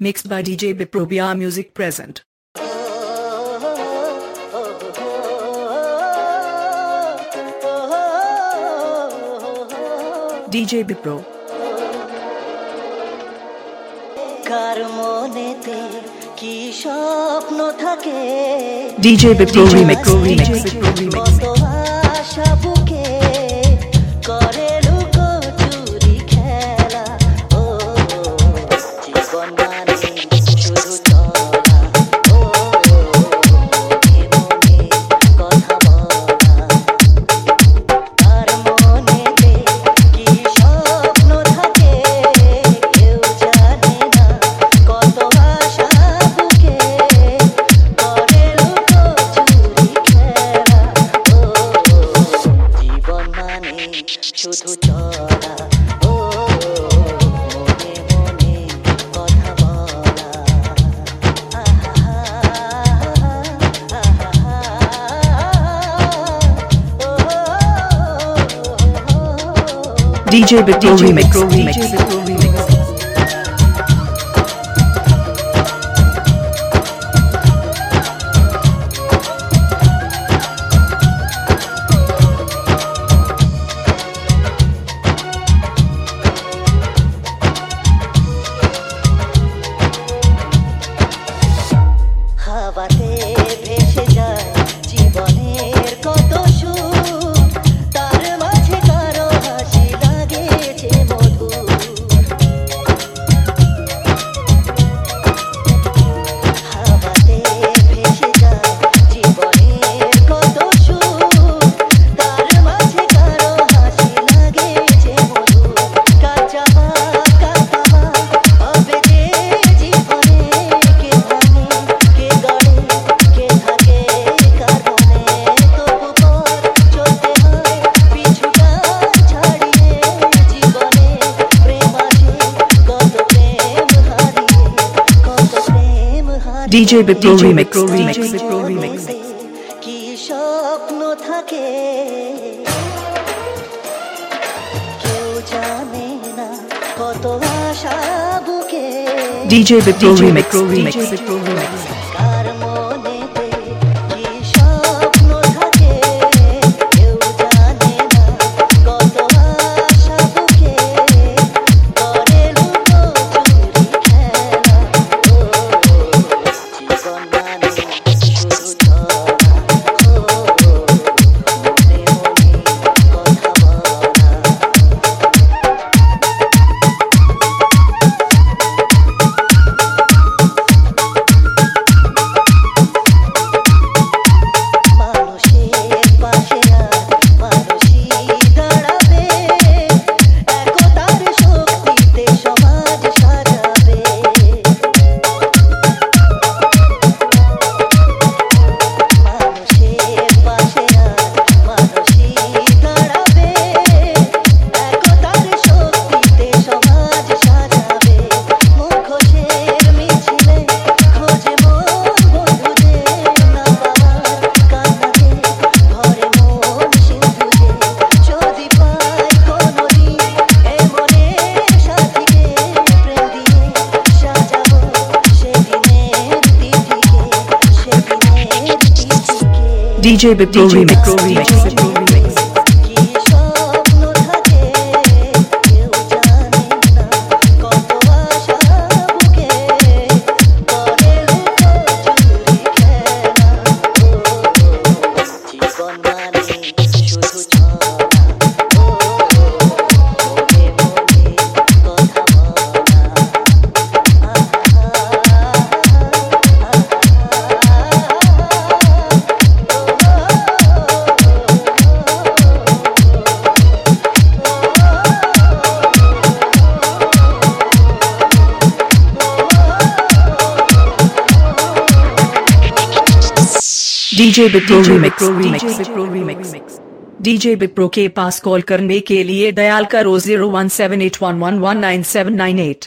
mixed by DJ Biprobia Music Present. DJ Bipro কার মনেতে কি স্বপ্ন থাকে DJ Bipro Remix Remix Remix শুধু চলা ও মনে মনে কথা বলা DJ Big Remix. DJ Bipro Remix. DJ Remix. Remix. কি স্বপ্ন থাকে? কেউ জানে না কত আশা DJ Bipro Remix. Remix. Remix. DJ Bipro Remix. Remix. DJ Bipro remix DJ Bipro remix DJ Bipro के पास कॉल करने के लिए दयाल करो zero one seven eight one one one nine seven nine eight